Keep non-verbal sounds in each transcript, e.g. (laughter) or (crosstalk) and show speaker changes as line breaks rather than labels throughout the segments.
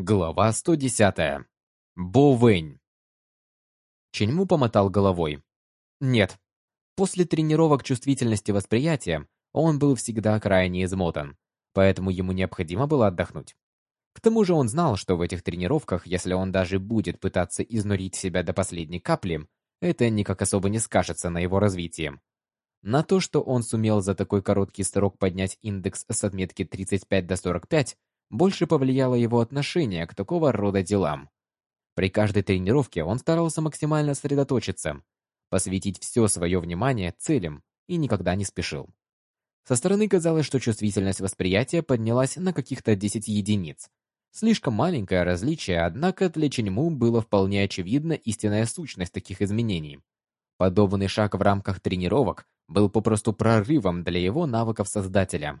Глава 110. Бо Вэнь. Ченьму помотал головой. Нет. После тренировок чувствительности восприятия он был всегда крайне измотан, поэтому ему необходимо было отдохнуть. К тому же он знал, что в этих тренировках, если он даже будет пытаться изнурить себя до последней капли, это никак особо не скажется на его развитии. На то, что он сумел за такой короткий срок поднять индекс с отметки 35 до 45, больше повлияло его отношение к такого рода делам. При каждой тренировке он старался максимально сосредоточиться, посвятить все свое внимание целям и никогда не спешил. Со стороны казалось, что чувствительность восприятия поднялась на каких-то 10 единиц. Слишком маленькое различие, однако для Ченьму было вполне очевидна истинная сущность таких изменений. Подобный шаг в рамках тренировок был попросту прорывом для его навыков создателя.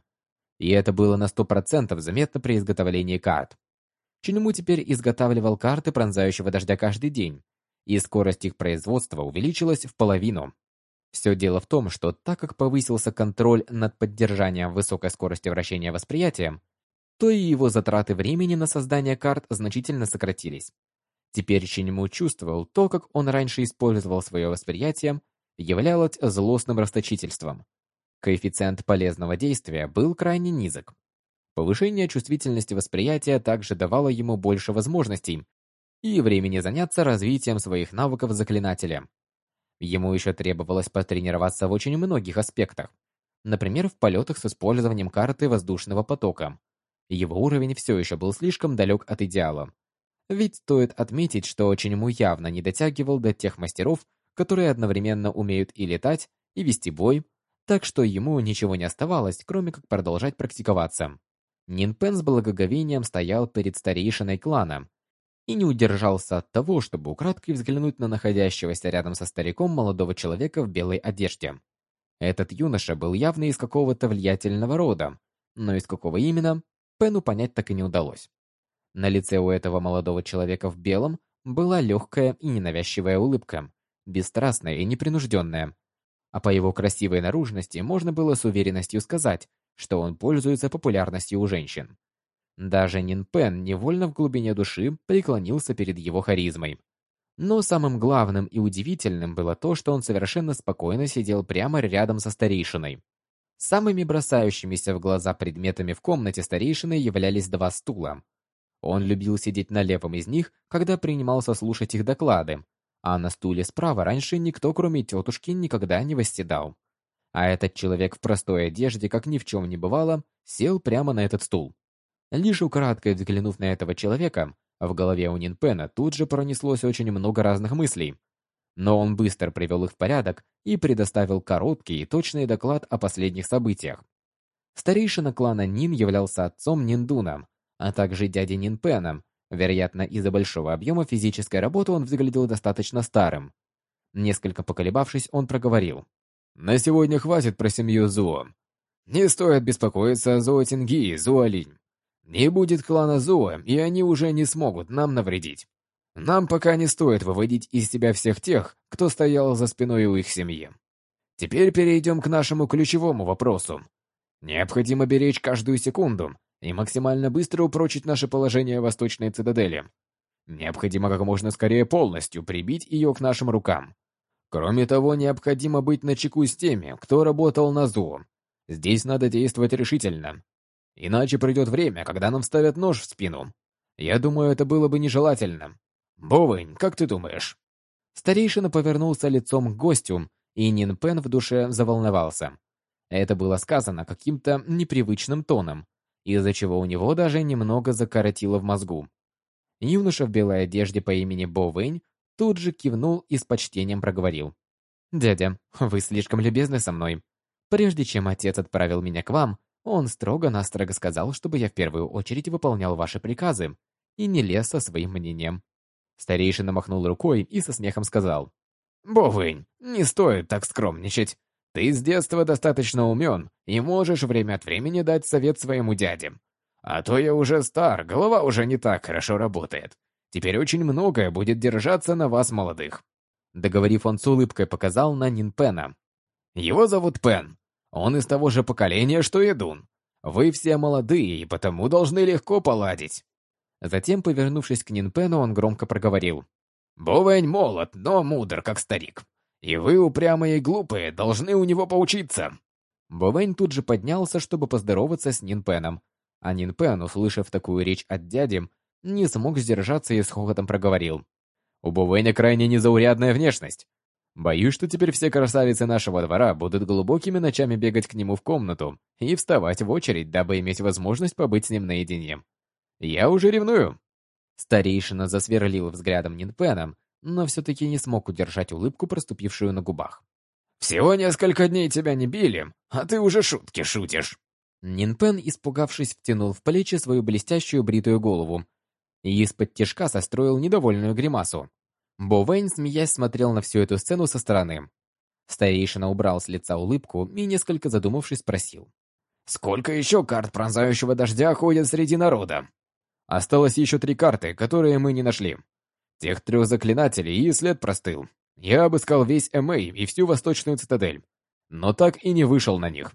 И это было на 100% заметно при изготовлении карт. Чиньму теперь изготавливал карты пронзающего дождя каждый день, и скорость их производства увеличилась в половину. Все дело в том, что так как повысился контроль над поддержанием высокой скорости вращения восприятия, то и его затраты времени на создание карт значительно сократились. Теперь Чиньму чувствовал то, как он раньше использовал свое восприятие, являлось злостным расточительством. Коэффициент полезного действия был крайне низок. Повышение чувствительности восприятия также давало ему больше возможностей и времени заняться развитием своих навыков заклинателя. Ему еще требовалось потренироваться в очень многих аспектах. Например, в полетах с использованием карты воздушного потока. Его уровень все еще был слишком далек от идеала. Ведь стоит отметить, что очень ему явно не дотягивал до тех мастеров, которые одновременно умеют и летать, и вести бой, так что ему ничего не оставалось, кроме как продолжать практиковаться. Нинпен с благоговением стоял перед старейшиной клана и не удержался от того, чтобы украдкой взглянуть на находящегося рядом со стариком молодого человека в белой одежде. Этот юноша был явно из какого-то влиятельного рода, но из какого именно, Пену понять так и не удалось. На лице у этого молодого человека в белом была легкая и ненавязчивая улыбка, бесстрастная и непринужденная, а по его красивой наружности можно было с уверенностью сказать, что он пользуется популярностью у женщин. Даже Нин Пен невольно в глубине души преклонился перед его харизмой. Но самым главным и удивительным было то, что он совершенно спокойно сидел прямо рядом со старейшиной. Самыми бросающимися в глаза предметами в комнате старейшины являлись два стула. Он любил сидеть на левом из них, когда принимался слушать их доклады, а на стуле справа раньше никто, кроме тетушки, никогда не восседал. А этот человек в простой одежде, как ни в чем не бывало, сел прямо на этот стул. Лишь украдкой взглянув на этого человека, в голове у Нинпена тут же пронеслось очень много разных мыслей. Но он быстро привел их в порядок и предоставил короткий и точный доклад о последних событиях. Старейшина клана Нин являлся отцом Ниндуна, а также дядей Нинпеном, Вероятно, из-за большого объема физической работы он выглядел достаточно старым. Несколько поколебавшись, он проговорил. «На сегодня хватит про семью Зуо. Не стоит беспокоиться о Зуо Тинги и Зуо Линь. Не будет клана Зуо, и они уже не смогут нам навредить. Нам пока не стоит выводить из себя всех тех, кто стоял за спиной у их семьи. Теперь перейдем к нашему ключевому вопросу. Необходимо беречь каждую секунду, и максимально быстро упрочить наше положение в Восточной Цитадели. Необходимо как можно скорее полностью прибить ее к нашим рукам. Кроме того, необходимо быть начеку с теми, кто работал на ЗУ. Здесь надо действовать решительно. Иначе придет время, когда нам вставят нож в спину. Я думаю, это было бы нежелательно. Бовынь, как ты думаешь?» Старейшина повернулся лицом к гостю, и Нин Пен в душе заволновался. Это было сказано каким-то непривычным тоном, из-за чего у него даже немного закоротило в мозгу. Юноша в белой одежде по имени Бо Вэнь тут же кивнул и с почтением проговорил. «Дядя, вы слишком любезны со мной. Прежде чем отец отправил меня к вам, он строго-настрого сказал, чтобы я в первую очередь выполнял ваши приказы и не лез со своим мнением». Старейшина махнул рукой и со смехом сказал. «Бовынь, не стоит так скромничать. Ты с детства достаточно умен и можешь время от времени дать совет своему дяде. А то я уже стар, голова уже не так хорошо работает. Теперь очень многое будет держаться на вас, молодых». Договорив, он с улыбкой показал на Нин Пена. «Его зовут Пен. Он из того же поколения, что и Дун. Вы все молодые и потому должны легко поладить». Затем, повернувшись к Нинпену, он громко проговорил. «Бовень молод, но мудр, как старик. И вы, упрямые и глупые, должны у него поучиться!» Бовень тут же поднялся, чтобы поздороваться с Нинпеном. А Нинпен, услышав такую речь от дяди, не смог сдержаться и с хохотом проговорил. «У Бовеня крайне незаурядная внешность. Боюсь, что теперь все красавицы нашего двора будут глубокими ночами бегать к нему в комнату и вставать в очередь, дабы иметь возможность побыть с ним наедине. Я уже ревную!» Старейшина засверлил взглядом Нинпена, но все-таки не смог удержать улыбку, проступившую на губах. «Всего несколько дней тебя не били, а ты уже шутки шутишь!» Нинпен, испугавшись, втянул в плечи свою блестящую бритую голову и из-под тишка состроил недовольную гримасу. Бо Вейн, смеясь, смотрел на всю эту сцену со стороны. Старейшина убрал с лица улыбку и, несколько задумавшись, спросил. «Сколько еще карт пронзающего дождя ходят среди народа?» «Осталось еще три карты, которые мы не нашли. Тех трех заклинателей и след простыл. Я обыскал весь Эмэй и всю восточную цитадель, но так и не вышел на них.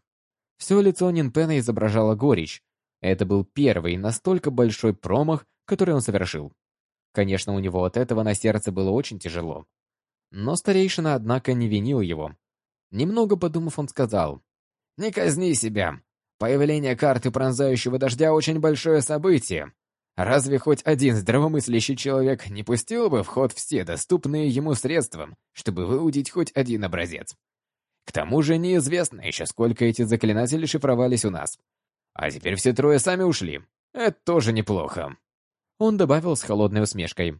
Все лицо Нинпена изображало горечь. Это был первый настолько большой промах, который он совершил. Конечно, у него от этого на сердце было очень тяжело. Но старейшина, однако, не винил его. Немного подумав, он сказал, «Не казни себя. Появление карты пронзающего дождя очень большое событие. Разве хоть один здравомыслящий человек не пустил бы в ход все доступные ему средства, чтобы выудить хоть один образец? К тому же неизвестно еще, сколько эти заклинатели шифровались у нас. А теперь все трое сами ушли. Это тоже неплохо. Он добавил с холодной усмешкой.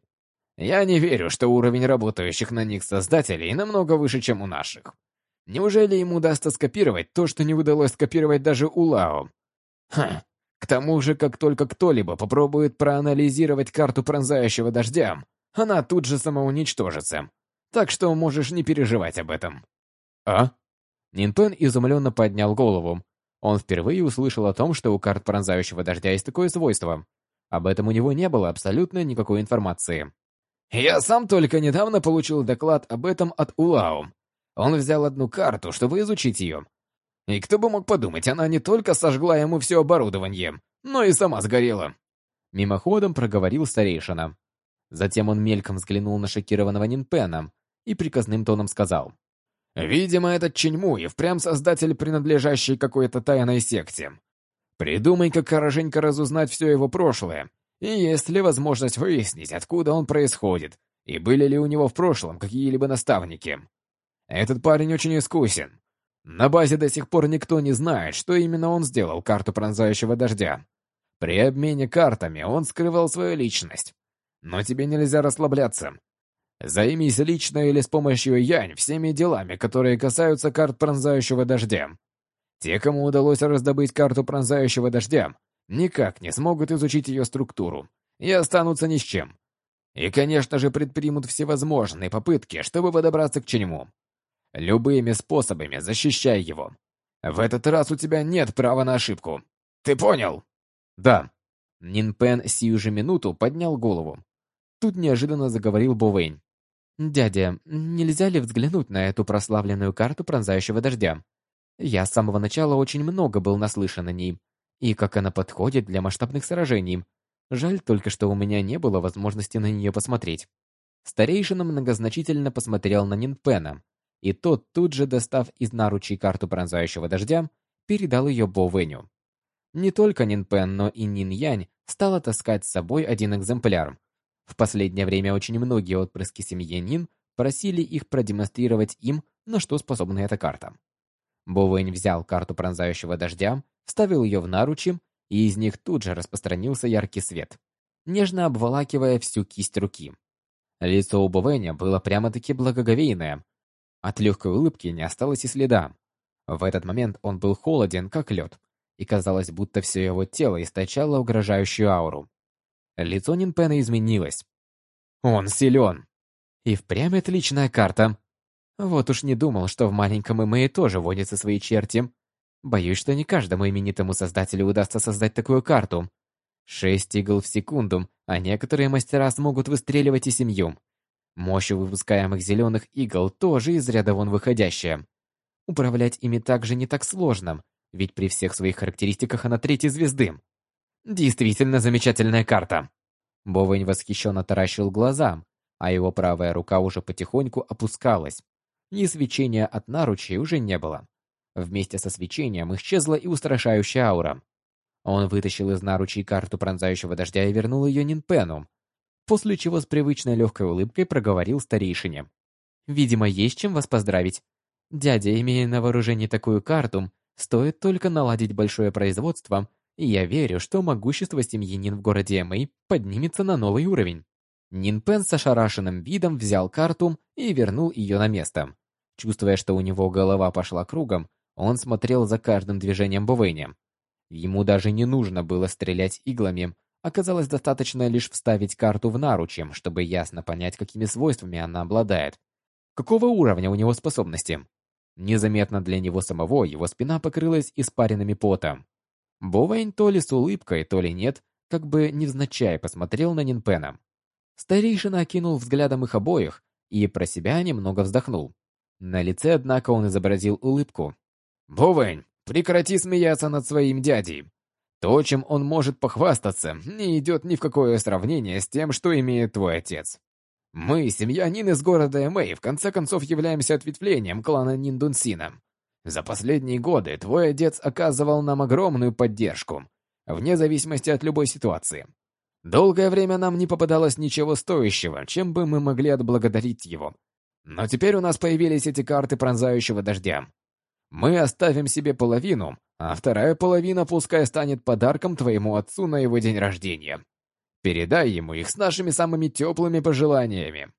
Я не верю, что уровень работающих на них создателей намного выше, чем у наших. Неужели ему удастся скопировать то, что не удалось скопировать даже у Лао? Ха, к тому же, как только кто-либо попробует проанализировать карту пронзающего дождя, она тут же самоуничтожится. Так что можешь не переживать об этом. А? Нинтон изумленно поднял голову. Он впервые услышал о том, что у карт пронзающего дождя есть такое свойство. Об этом у него не было абсолютно никакой информации. Я сам только недавно получил доклад об этом от Улао. Он взял одну карту, чтобы изучить ее, и кто бы мог подумать, она не только сожгла ему все оборудование, но и сама сгорела. Мимоходом проговорил старейшина. Затем он мельком взглянул на шокированного Нинпена и приказным тоном сказал. «Видимо, этот Ченьму и впрямь создатель, принадлежащий какой-то тайной секте. Придумай, как хорошенько разузнать все его прошлое, и есть ли возможность выяснить, откуда он происходит, и были ли у него в прошлом какие-либо наставники. Этот парень очень искусен, на базе до сих пор никто не знает, что именно он сделал карту пронзающего дождя. При обмене картами он скрывал свою личность. Но тебе нельзя расслабляться. Займись лично или с помощью Янь всеми делами, которые касаются карт пронзающего дождя. Те, кому удалось раздобыть карту пронзающего дождя, никак не смогут изучить ее структуру и останутся ни с чем. И, конечно же, предпримут всевозможные попытки, чтобы подобраться к чему. Любыми способами защищай его. В этот раз у тебя нет права на ошибку. Ты понял? Да. Нин Пен сию же минуту поднял голову. Тут неожиданно заговорил Бовейн. «Дядя, нельзя ли взглянуть на эту прославленную карту пронзающего дождя? Я с самого начала очень много был наслышан о ней, и как она подходит для масштабных сражений. Жаль только, что у меня не было возможности на нее посмотреть». Старейшина многозначительно посмотрел на Нинпена, и тот, тут же достав из наручей карту пронзающего дождя, передал ее Бо Вэню. Не только Нин Пен, но и Нин Янь стала таскать с собой один экземпляр. В последнее время очень многие отпрыски семьи Нин просили их продемонстрировать им, на что способна эта карта. Бо Вэнь взял карту пронзающего дождя, вставил ее в наручи, и из них тут же распространился яркий свет, нежно обволакивая всю кисть руки. Лицо у Бо Вэня было прямо-таки благоговейное, от легкой улыбки не осталось и следа. В этот момент он был холоден, как лед, и казалось, будто все его тело источало угрожающую ауру. Лицо Нинпена изменилось. Он силен. И впрямь отличная карта. Вот уж не думал, что в маленьком Имее тоже водятся свои черти. Боюсь, что не каждому именитому создателю удастся создать такую карту. Шесть игл в секунду, а некоторые мастера смогут выстреливать и семью. Мощь выпускаемых зеленых игл тоже из ряда вон выходящая. Управлять ими также не так сложно, ведь при всех своих характеристиках она третьей звезды. Действительно замечательная карта. Бовень восхищенно таращил глаза, а его правая рука уже потихоньку опускалась. И свечения от наручей уже не было. Вместе со свечением исчезла и устрашающая аура. Он вытащил из наручей карту пронзающего дождя и вернул ее Нинпену, после чего с привычной легкой улыбкой проговорил старейшине. «Видимо, есть чем вас поздравить. Дядя, имея на вооружении такую карту, стоит только наладить большое производство, и я верю, что могущество семьи Нин в городе Мэй поднимется на новый уровень». Нинпен с ошарашенным видом взял карту и вернул ее на место. Чувствуя, что у него голова пошла кругом, он смотрел за каждым движением Бовэня. Ему даже не нужно было стрелять иглами, оказалось достаточно лишь вставить карту в наручье, чтобы ясно понять, какими свойствами она обладает. Какого уровня у него способности? Незаметно для него самого его спина покрылась испаренными потом. Бовейн то ли с улыбкой, то ли нет, как бы невзначай посмотрел на Нинпена. Старейшина окинул взглядом их обоих и про себя немного вздохнул. На лице, однако, он изобразил улыбку. «Бовень, прекрати смеяться над своим дядей. То, чем он может похвастаться, не идет ни в какое сравнение с тем, что имеет твой отец. Мы, семья Нин из города Эмэй, в конце концов являемся ответвлением клана Ниндунсина. За последние годы твой отец оказывал нам огромную поддержку, вне зависимости от любой ситуации. Долгое время нам не попадалось ничего стоящего, чем бы мы могли отблагодарить его. Но теперь у нас появились эти карты пронзающего дождя. Мы оставим себе половину, а вторая половина пускай станет подарком твоему отцу на его день рождения. Передай ему их с нашими самыми теплыми пожеланиями».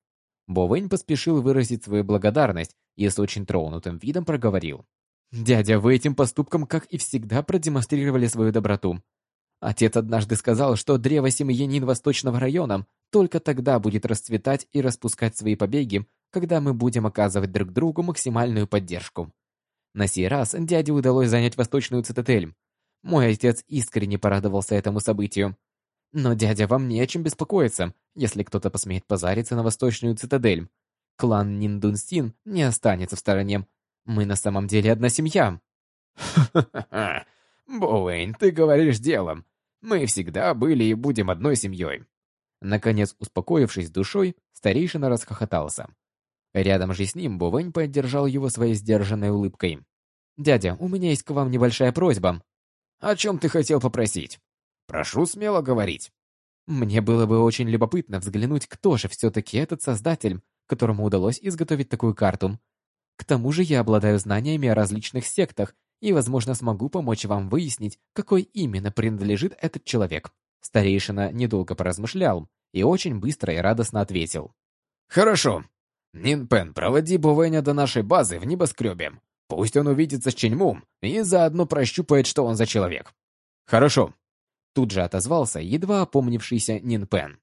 Бовэнь поспешил выразить свою благодарность и с очень тронутым видом проговорил. «Дядя, вы этим поступком, как и всегда, продемонстрировали свою доброту. Отец однажды сказал, что древо семьянин Восточного района только тогда будет расцветать и распускать свои побеги, когда мы будем оказывать друг другу максимальную поддержку. На сей раз дяде удалось занять восточную цитадель. Мой отец искренне порадовался этому событию. Но дядя, вам не о чем беспокоиться, если кто-то посмеет позариться на восточную цитадель. Клан Ниндунстин не останется в стороне. Мы на самом деле одна семья. (laughs)
Ха-ха-ха. Боуэйн, ты говоришь делом. Мы всегда были и будем одной семьей.
Наконец, успокоившись душой, старейшина расхохотался. Рядом же с ним Бувэнь поддержал его своей сдержанной улыбкой. «Дядя, у меня есть к вам небольшая просьба».
«О чем ты хотел попросить? Прошу смело говорить».
«Мне было бы очень любопытно взглянуть, кто же все-таки этот создатель, которому удалось изготовить такую карту. К тому же я обладаю знаниями о различных сектах и, возможно, смогу помочь вам выяснить, какой именно принадлежит этот человек». Старейшина недолго поразмышлял и очень быстро и радостно ответил.
«Хорошо. Нинпен, проводи Бувеня до нашей базы в небоскребе. Пусть он увидится с Ченьмум и заодно прощупает, что он за человек.
Хорошо. Тут же отозвался едва опомнившийся Нинпен.